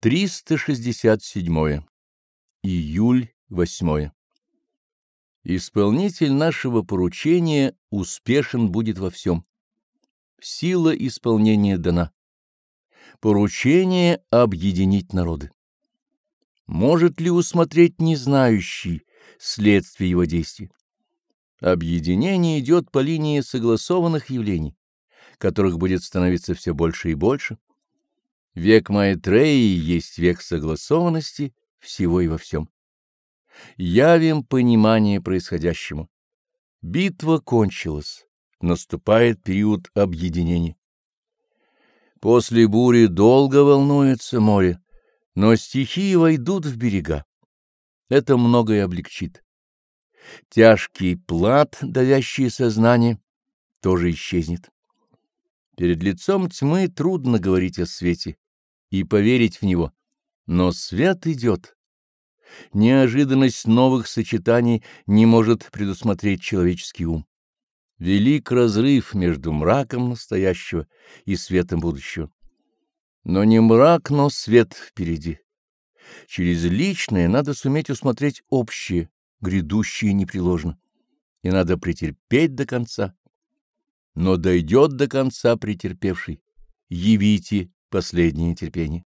367. Июль 8. Исполнитель нашего поручения успешен будет во всем. Сила исполнения дана. Поручение — объединить народы. Может ли усмотреть незнающий следствие его действий? Объединение идет по линии согласованных явлений, которых будет становиться все больше и больше. Век Маэтреи есть век согласованности всего и во всем. Явим понимание происходящему. Битва кончилась, наступает период объединения. После бури долго волнуется море, но стихии войдут в берега. Это многое облегчит. Тяжкий плат, давящий сознание, тоже исчезнет. Перед лицом тьмы трудно говорить о свете и поверить в него, но свет идет. Неожиданность новых сочетаний не может предусмотреть человеческий ум. Велик разрыв между мраком настоящего и светом будущего. Но не мрак, но свет впереди. Через личное надо суметь усмотреть общее, грядущее непреложно. И надо претерпеть до конца. Но дойдет до конца претерпевший. Явите последнее терпение.